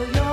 know you're